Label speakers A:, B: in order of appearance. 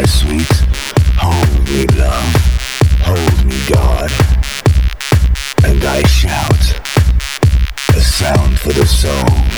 A: my sweet. Hold me, love. Hold me, God. And I shout. A sound for the soul.